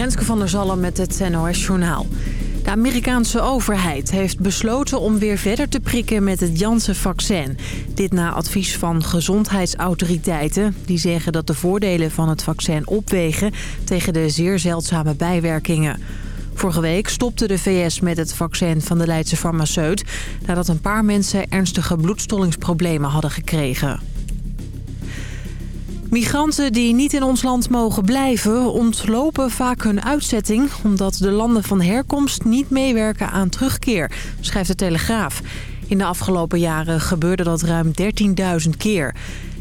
Renske van der Zalm met het NOS Journaal. De Amerikaanse overheid heeft besloten om weer verder te prikken met het Janssen-vaccin. Dit na advies van gezondheidsautoriteiten. Die zeggen dat de voordelen van het vaccin opwegen tegen de zeer zeldzame bijwerkingen. Vorige week stopte de VS met het vaccin van de Leidse farmaceut... nadat een paar mensen ernstige bloedstollingsproblemen hadden gekregen. Migranten die niet in ons land mogen blijven ontlopen vaak hun uitzetting... omdat de landen van herkomst niet meewerken aan terugkeer, schrijft de Telegraaf. In de afgelopen jaren gebeurde dat ruim 13.000 keer.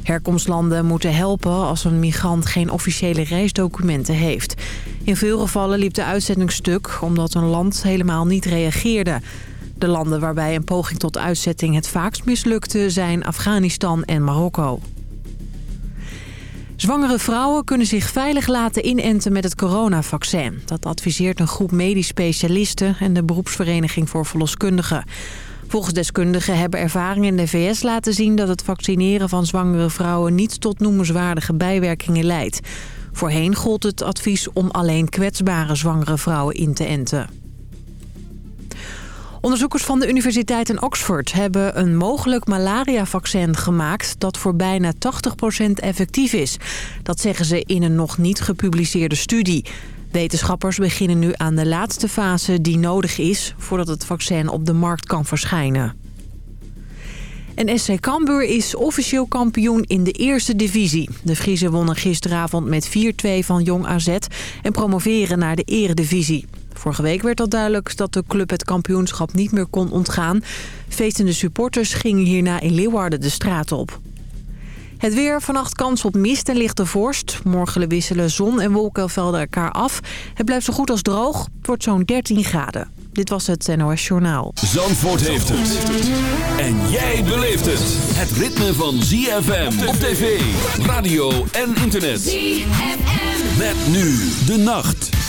Herkomstlanden moeten helpen als een migrant geen officiële reisdocumenten heeft. In veel gevallen liep de uitzetting stuk omdat een land helemaal niet reageerde. De landen waarbij een poging tot uitzetting het vaakst mislukte zijn Afghanistan en Marokko. Zwangere vrouwen kunnen zich veilig laten inenten met het coronavaccin. Dat adviseert een groep medisch specialisten en de beroepsvereniging voor verloskundigen. Volgens deskundigen hebben ervaringen in de VS laten zien... dat het vaccineren van zwangere vrouwen niet tot noemenswaardige bijwerkingen leidt. Voorheen gold het advies om alleen kwetsbare zwangere vrouwen in te enten. Onderzoekers van de Universiteit in Oxford hebben een mogelijk malaria-vaccin gemaakt... dat voor bijna 80% effectief is. Dat zeggen ze in een nog niet gepubliceerde studie. Wetenschappers beginnen nu aan de laatste fase die nodig is... voordat het vaccin op de markt kan verschijnen. En SC Cambuur is officieel kampioen in de eerste divisie. De Friese wonnen gisteravond met 4-2 van Jong AZ en promoveren naar de eredivisie. Vorige week werd al duidelijk dat de club het kampioenschap niet meer kon ontgaan. Feestende supporters gingen hierna in Leeuwarden de straat op. Het weer, vannacht kans op mist en lichte vorst. Morgen wisselen zon en wolkenvelden elkaar af. Het blijft zo goed als droog. Het wordt zo'n 13 graden. Dit was het NOS Journaal. Zandvoort heeft het. En jij beleeft het. Het ritme van ZFM op tv, radio en internet. ZFM. Met nu de nacht.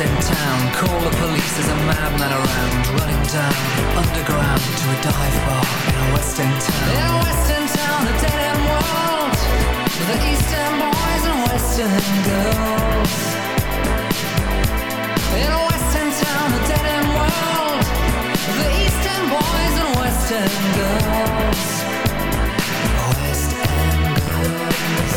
lost in town. Call the police, there's a madman around. Running down underground to a dive bar in a western town. In a western town, a dead end world. With the eastern boys and western girls. In a western town, a dead end world. With the eastern boys and western girls. West End girls.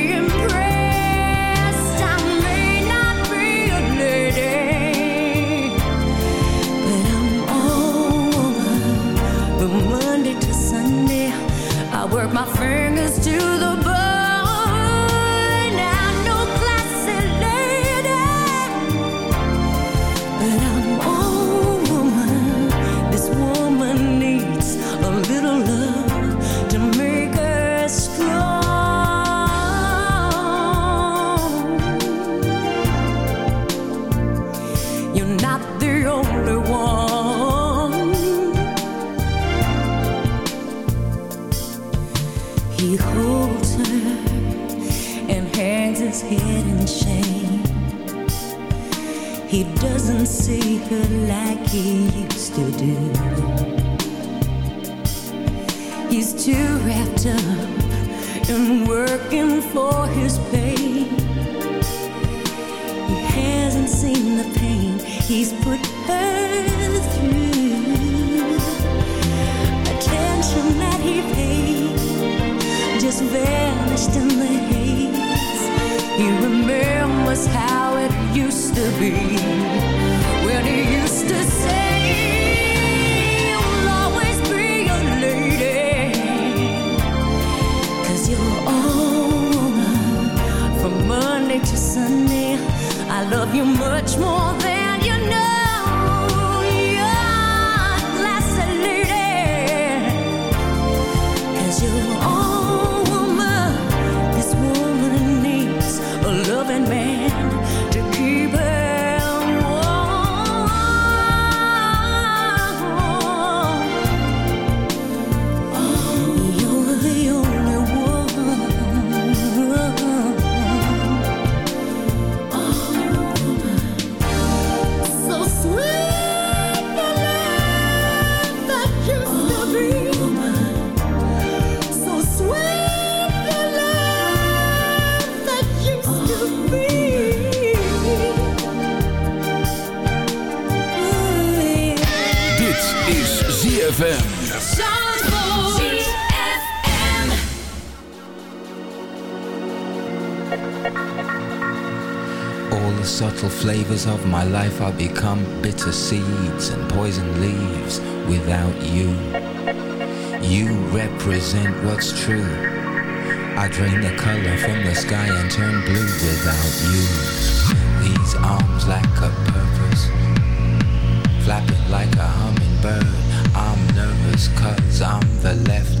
my fingers to the ZFM. All the subtle flavors of my life are become bitter seeds and poison leaves without you. You represent what's true. I drain the color from the sky and turn blue without you. These arms lack a purpose, flapping like a hummingbird on the left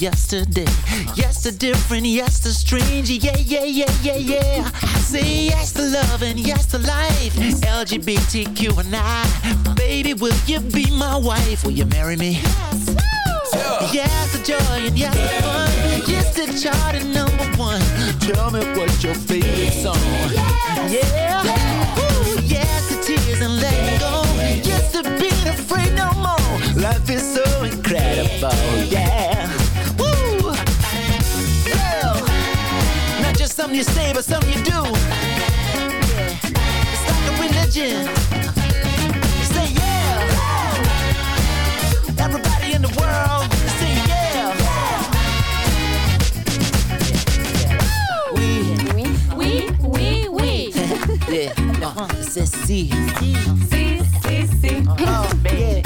yesterday. Yes, to different, yes, to strange. Yeah, yeah, yeah, yeah, yeah. I say yes to love and yes to life. LGBTQ and I. Baby, will you be my wife? Will you marry me? Yes. Yes, the joy and yes, the fun. Yes, the chart and number one. Tell me what's your favorite song. Yeah. yeah. Ooh, yes, the tears and letting go. Yes, to being afraid no more. Life is so incredible, yeah. Something you say, but something you do. It's like a religion. Say yeah. Everybody in the world, say yeah. Oui, oui, oui, oui. yeah, c'est si. Si, si, si. Oh, yeah,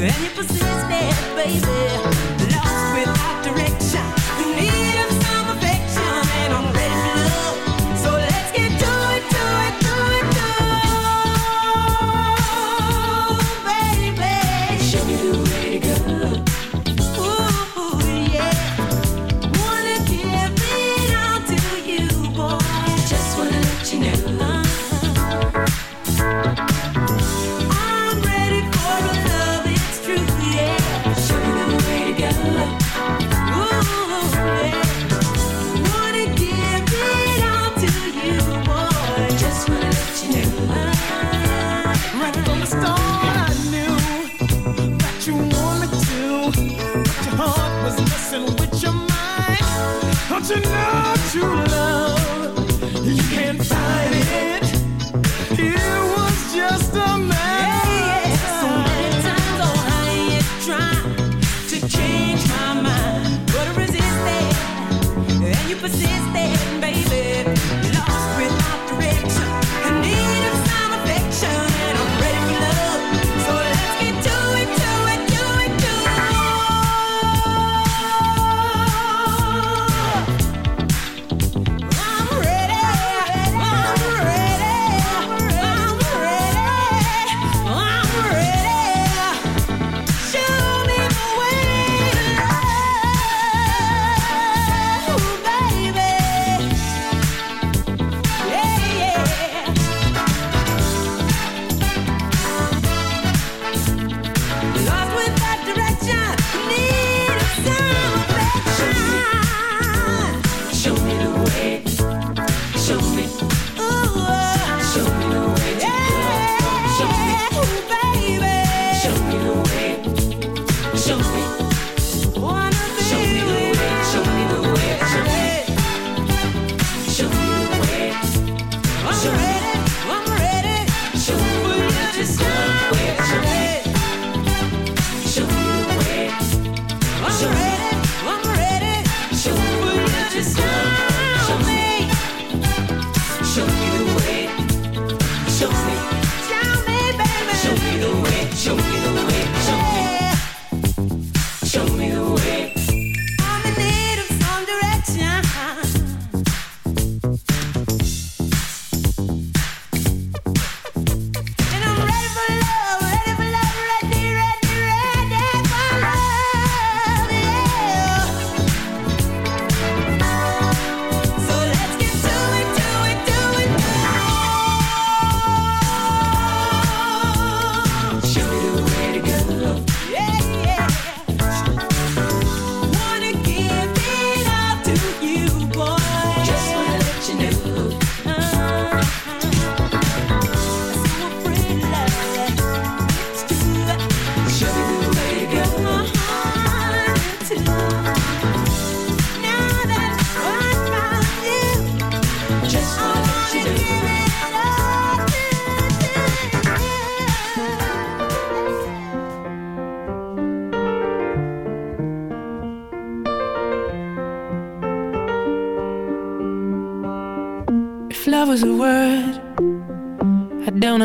and you possess baby.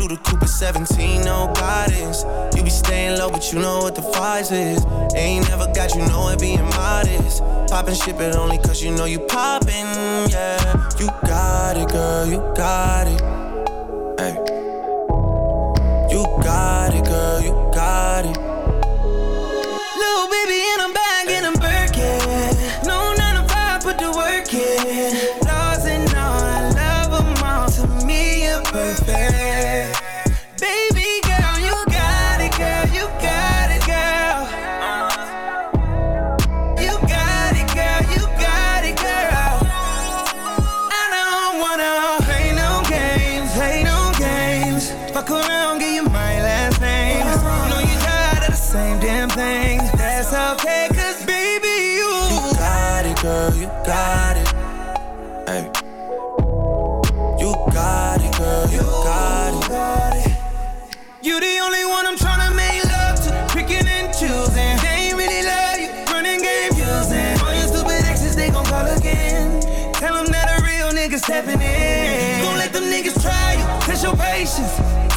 Through the Cooper 17, no guidance. You be staying low, but you know what the price is. Ain't never got you know it being modest. Poppin' shit, but only cause you know you poppin', yeah. You got it, girl, you got it. Hey. You got it, girl, you got it. Little baby and I'm back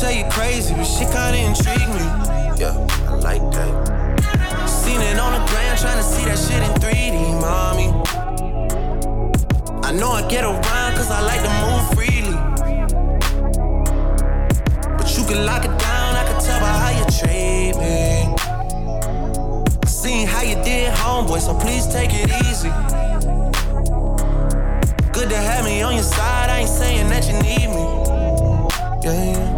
Tell you crazy, but shit kinda intrigue me. Yeah, I like that. Seen it on the gram, tryna see that shit in 3D, mommy. I know I get around cause I like to move freely. But you can lock it down, I can tell by how you treat me. Seen how you did, homeboy, so please take it easy. Good to have me on your side, I ain't saying that you need me. Yeah.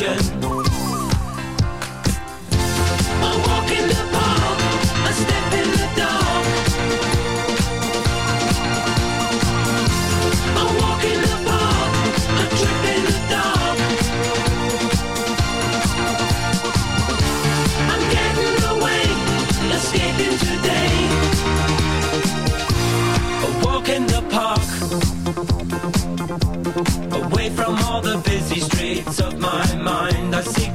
Confusion?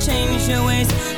Changed your ways